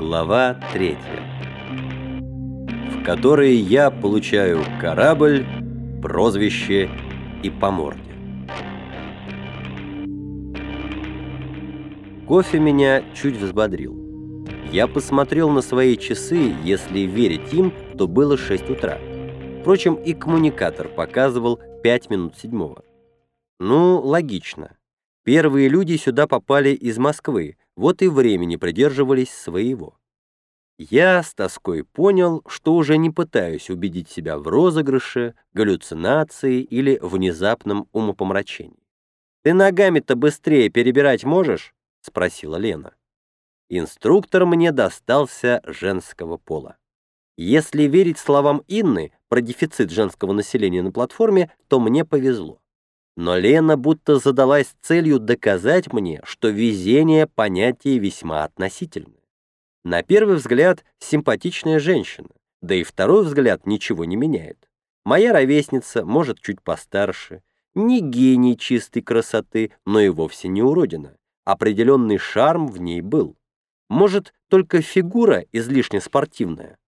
Глава третья, в которой я получаю корабль, прозвище и по морде. Кофе меня чуть взбодрил. Я посмотрел на свои часы, если верить им, то было 6 утра. Впрочем, и коммуникатор показывал 5 минут седьмого. Ну, логично. Первые люди сюда попали из Москвы, вот и времени придерживались своего. Я с тоской понял, что уже не пытаюсь убедить себя в розыгрыше, галлюцинации или внезапном умопомрачении. «Ты ногами-то быстрее перебирать можешь?» — спросила Лена. Инструктор мне достался женского пола. Если верить словам Инны про дефицит женского населения на платформе, то мне повезло. Но Лена будто задалась целью доказать мне, что везение — понятие весьма относительное. На первый взгляд, симпатичная женщина, да и второй взгляд ничего не меняет. Моя ровесница, может, чуть постарше, не гений чистой красоты, но и вовсе не уродина. Определенный шарм в ней был. Может, только фигура излишне спортивная.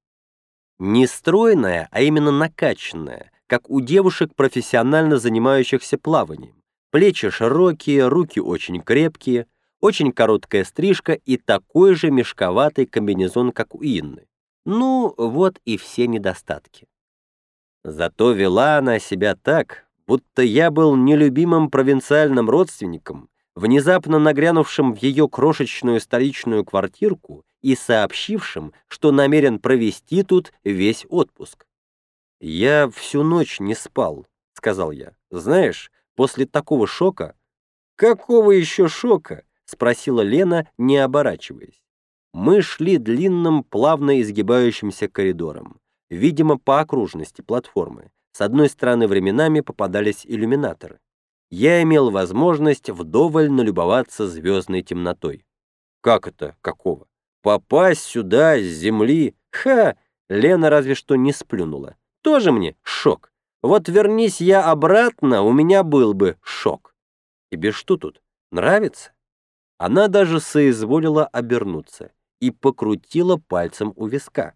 Не стройная, а именно накачанная, как у девушек, профессионально занимающихся плаванием. Плечи широкие, руки очень крепкие, очень короткая стрижка и такой же мешковатый комбинезон, как у Инны. Ну, вот и все недостатки. Зато вела она себя так, будто я был нелюбимым провинциальным родственником, внезапно нагрянувшим в ее крошечную столичную квартирку и сообщившим, что намерен провести тут весь отпуск. «Я всю ночь не спал», — сказал я. «Знаешь, после такого шока...» «Какого еще шока?» — спросила Лена, не оборачиваясь. Мы шли длинным, плавно изгибающимся коридором, видимо, по окружности платформы. С одной стороны временами попадались иллюминаторы. Я имел возможность вдоволь налюбоваться звездной темнотой. Как это, какого? Попасть сюда, с земли? Ха! Лена разве что не сплюнула. Тоже мне шок. Вот вернись я обратно, у меня был бы шок. Тебе что тут, нравится? Она даже соизволила обернуться и покрутила пальцем у виска.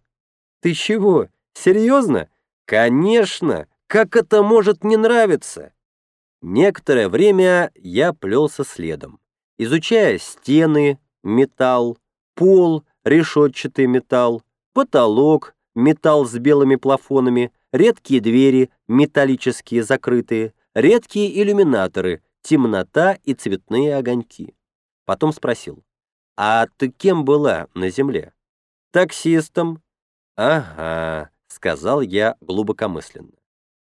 Ты чего, серьезно? Конечно, как это может не нравиться? Некоторое время я плелся следом, изучая стены, металл, пол, решетчатый металл, потолок, металл с белыми плафонами, редкие двери, металлические закрытые, редкие иллюминаторы, темнота и цветные огоньки. Потом спросил, «А ты кем была на земле?» «Таксистом». «Ага», — сказал я глубокомысленно.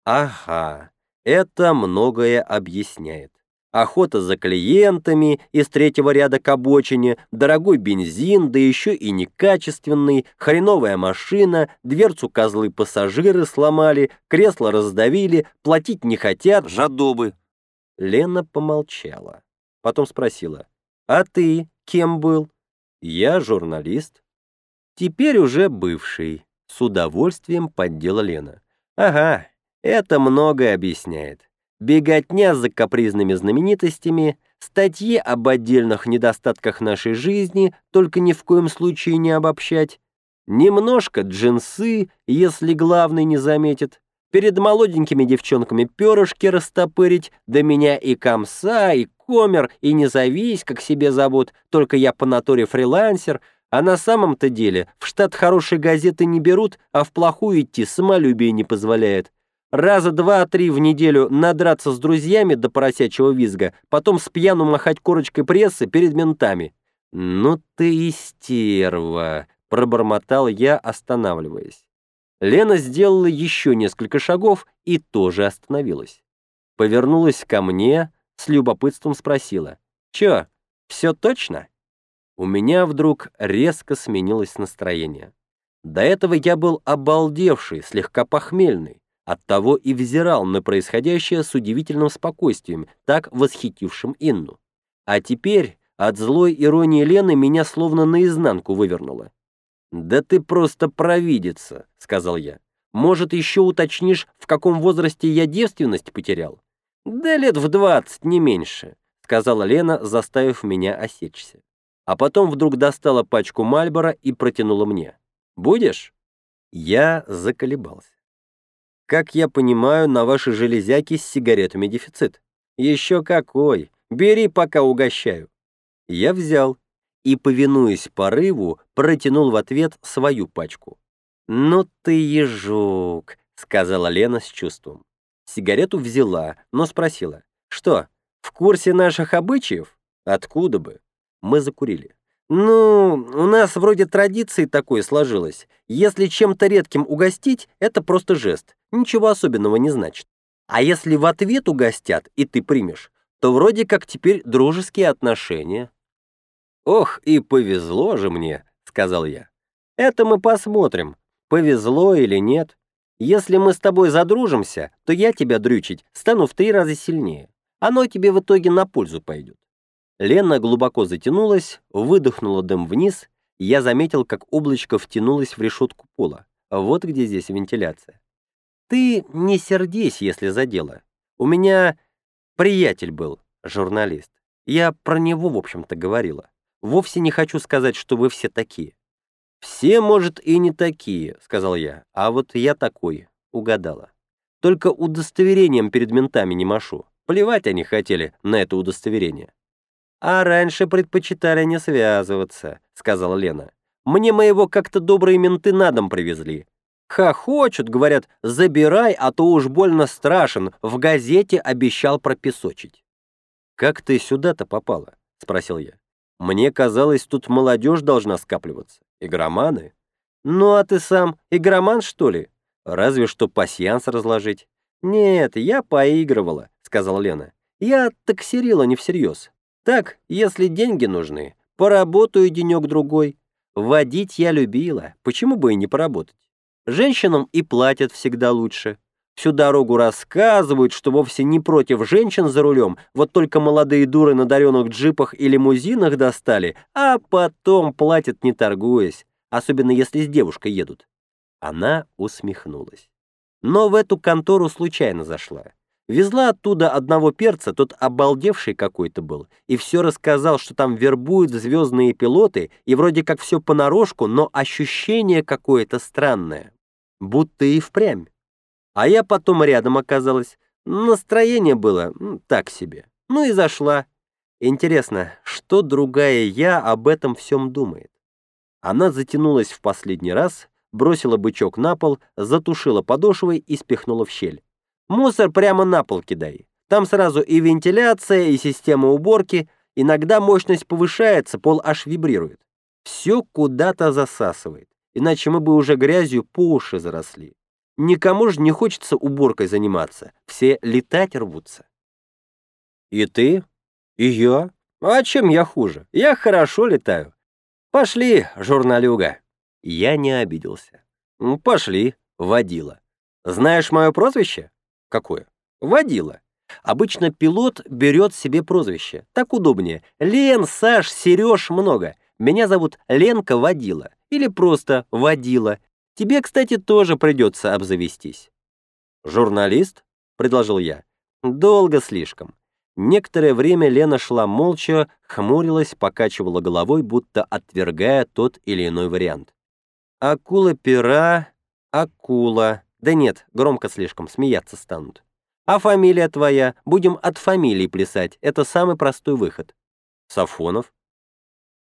«Ага, это многое объясняет охота за клиентами из третьего ряда к обочине, дорогой бензин, да еще и некачественный, хреновая машина, дверцу козлы пассажиры сломали, кресло раздавили, платить не хотят, жадобы. Лена помолчала. Потом спросила, «А ты кем был?» «Я журналист». «Теперь уже бывший», — с удовольствием поддела Лена. «Ага, это многое объясняет беготня за капризными знаменитостями, статьи об отдельных недостатках нашей жизни, только ни в коем случае не обобщать, немножко джинсы, если главный не заметит, перед молоденькими девчонками перышки растопырить, да меня и комса, и комер, и не завись, как себе зовут, только я по натуре фрилансер, а на самом-то деле в штат хорошей газеты не берут, а в плохую идти самолюбие не позволяет раза два-три в неделю надраться с друзьями до поросячьего визга, потом с пьяну махать корочкой прессы перед ментами. «Ну ты и стерва!» — пробормотал я, останавливаясь. Лена сделала еще несколько шагов и тоже остановилась. Повернулась ко мне, с любопытством спросила. «Чё, все точно?» У меня вдруг резко сменилось настроение. До этого я был обалдевший, слегка похмельный. Оттого и взирал на происходящее с удивительным спокойствием, так восхитившим Инну. А теперь от злой иронии Лены меня словно наизнанку вывернуло. «Да ты просто провидица», — сказал я. «Может, еще уточнишь, в каком возрасте я девственность потерял?» «Да лет в двадцать, не меньше», — сказала Лена, заставив меня осечься. А потом вдруг достала пачку Мальбора и протянула мне. «Будешь?» Я заколебался. «Как я понимаю, на ваши железяки с сигаретами дефицит». «Еще какой! Бери, пока угощаю». Я взял и, повинуясь порыву, протянул в ответ свою пачку. «Ну ты ежук», — сказала Лена с чувством. Сигарету взяла, но спросила. «Что, в курсе наших обычаев?» «Откуда бы?» Мы закурили. «Ну, у нас вроде традиции такой сложилось. Если чем-то редким угостить, это просто жест. Ничего особенного не значит. А если в ответ угостят, и ты примешь, то вроде как теперь дружеские отношения». «Ох, и повезло же мне», — сказал я. «Это мы посмотрим, повезло или нет. Если мы с тобой задружимся, то я тебя дрючить стану в три раза сильнее. Оно тебе в итоге на пользу пойдет». Лена глубоко затянулась, выдохнула дым вниз, и я заметил, как облачко втянулось в решетку пола. Вот где здесь вентиляция. «Ты не сердись, если задело. У меня приятель был, журналист. Я про него, в общем-то, говорила. Вовсе не хочу сказать, что вы все такие». «Все, может, и не такие», — сказал я, «а вот я такой, угадала. Только удостоверением перед ментами не машу. Плевать они хотели на это удостоверение». «А раньше предпочитали не связываться», — сказала Лена. «Мне моего как-то добрые менты на дом привезли. Хохочут, говорят, забирай, а то уж больно страшен, в газете обещал пропесочить». «Как ты сюда-то попала?» — спросил я. Мне казалось, тут молодежь должна скапливаться. Игроманы? Ну, а ты сам игроман, что ли? Разве что пасьянс разложить. Нет, я поигрывала, сказала Лена. Я таксерила не всерьез. Так, если деньги нужны, поработаю денек-другой. Водить я любила, почему бы и не поработать? Женщинам и платят всегда лучше. Всю дорогу рассказывают, что вовсе не против женщин за рулем, вот только молодые дуры на даренных джипах и лимузинах достали, а потом платят не торгуясь, особенно если с девушкой едут. Она усмехнулась. Но в эту контору случайно зашла. Везла оттуда одного перца, тот обалдевший какой-то был, и все рассказал, что там вербуют звездные пилоты, и вроде как все понарошку, но ощущение какое-то странное. Будто и впрямь. А я потом рядом оказалась. Настроение было так себе. Ну и зашла. Интересно, что другая я об этом всем думает? Она затянулась в последний раз, бросила бычок на пол, затушила подошвой и спихнула в щель. «Мусор прямо на пол кидай. Там сразу и вентиляция, и система уборки. Иногда мощность повышается, пол аж вибрирует. Все куда-то засасывает, иначе мы бы уже грязью по уши заросли. Никому же не хочется уборкой заниматься. Все летать рвутся. И ты? И я? А чем я хуже? Я хорошо летаю. Пошли, журналюга. Я не обиделся. Пошли, водила. Знаешь мое прозвище? Какое? Водила. Обычно пилот берет себе прозвище. Так удобнее. Лен, Саш, Сереж много. Меня зовут Ленка Водила. Или просто Водила. Тебе, кстати, тоже придется обзавестись». «Журналист?» — предложил я. «Долго слишком». Некоторое время Лена шла молча, хмурилась, покачивала головой, будто отвергая тот или иной вариант. «Акула-пера, акула. Да нет, громко слишком, смеяться станут. А фамилия твоя? Будем от фамилии плясать. Это самый простой выход». «Сафонов?»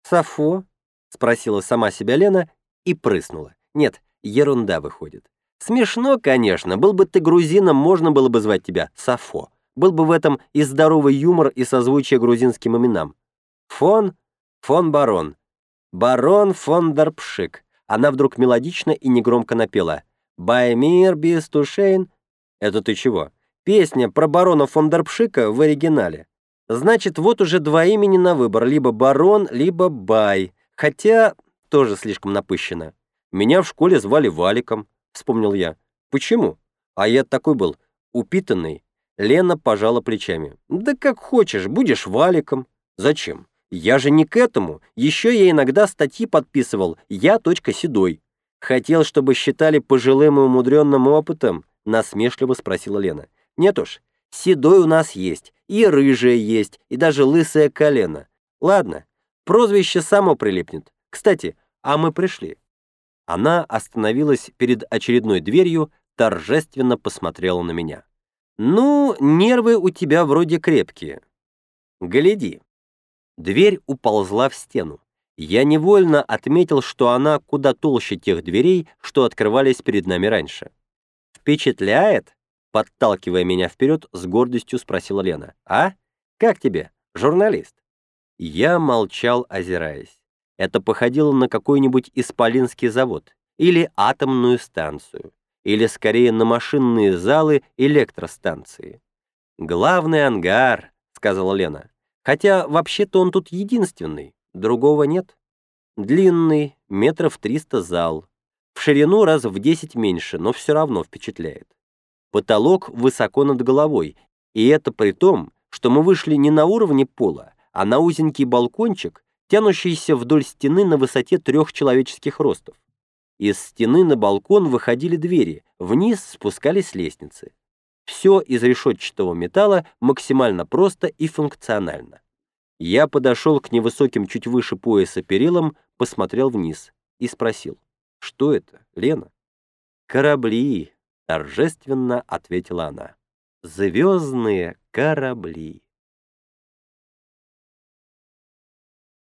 «Сафо?» — спросила сама себя Лена и прыснула. «Нет, ерунда выходит. Смешно, конечно, был бы ты грузином, можно было бы звать тебя Сафо. Был бы в этом и здоровый юмор, и созвучие грузинским именам. Фон, фон барон. Барон фон Дарпшик. Она вдруг мелодично и негромко напела. «Баймир бистушейн». Это ты чего? Песня про барона фон Дарпшика в оригинале. Значит, вот уже два имени на выбор, либо барон, либо бай. Хотя тоже слишком напыщено. Меня в школе звали Валиком, вспомнил я. Почему? А я такой был, упитанный. Лена пожала плечами. Да как хочешь, будешь Валиком. Зачем? Я же не к этому. Еще я иногда статьи подписывал. Я точка седой. Хотел, чтобы считали пожилым и умудренным опытом? Насмешливо спросила Лена. Нет уж, седой у нас есть, и рыжая есть, и даже лысое колено. Ладно, Прозвище само прилипнет. Кстати, а мы пришли». Она остановилась перед очередной дверью, торжественно посмотрела на меня. «Ну, нервы у тебя вроде крепкие. Гляди». Дверь уползла в стену. Я невольно отметил, что она куда толще тех дверей, что открывались перед нами раньше. «Впечатляет?» — подталкивая меня вперед, с гордостью спросила Лена. «А? Как тебе, журналист?» Я молчал, озираясь. Это походило на какой-нибудь исполинский завод или атомную станцию, или скорее на машинные залы электростанции. «Главный ангар», — сказала Лена. «Хотя вообще-то он тут единственный, другого нет. Длинный, метров триста зал. В ширину раз в десять меньше, но все равно впечатляет. Потолок высоко над головой, и это при том, что мы вышли не на уровне пола, а на узенький балкончик, тянущийся вдоль стены на высоте трех человеческих ростов. Из стены на балкон выходили двери, вниз спускались лестницы. Все из решетчатого металла максимально просто и функционально. Я подошел к невысоким чуть выше пояса перилам, посмотрел вниз и спросил, что это, Лена? «Корабли», — торжественно ответила она. «Звездные корабли».